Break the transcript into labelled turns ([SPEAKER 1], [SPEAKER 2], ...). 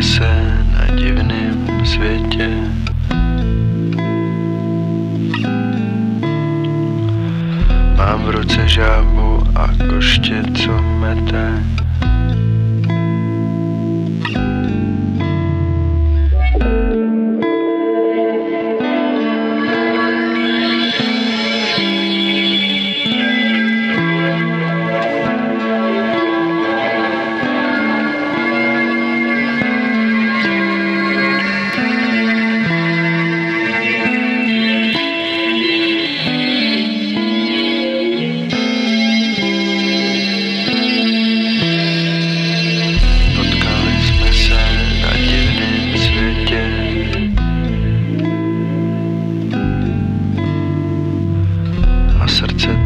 [SPEAKER 1] Se na divném světě. Mám v ruce žábu a koště, co mete. I said.